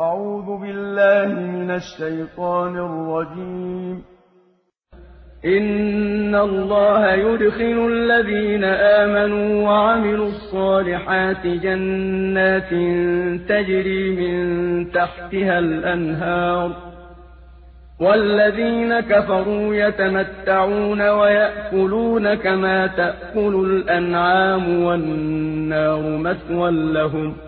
أعوذ بالله من الشيطان الرجيم. إن الله يدخل الذين آمنوا وعملوا الصالحات جنات تجري من تحتها الأنهار. والذين كفروا يتمتعون ويأكلون كما تأكل الأنعام والنار مثوى لهم.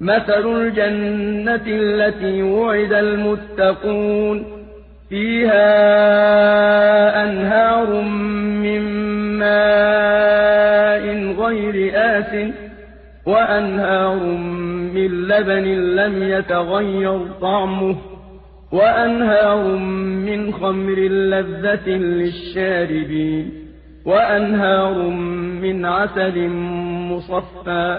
مثل الجنة التي وعد المتقون فيها أنهار من ماء غير آس وأنهار من لبن لم يتغير طعمه وأنهار من خمر لذة للشاربين وأنهار من عسل مصفى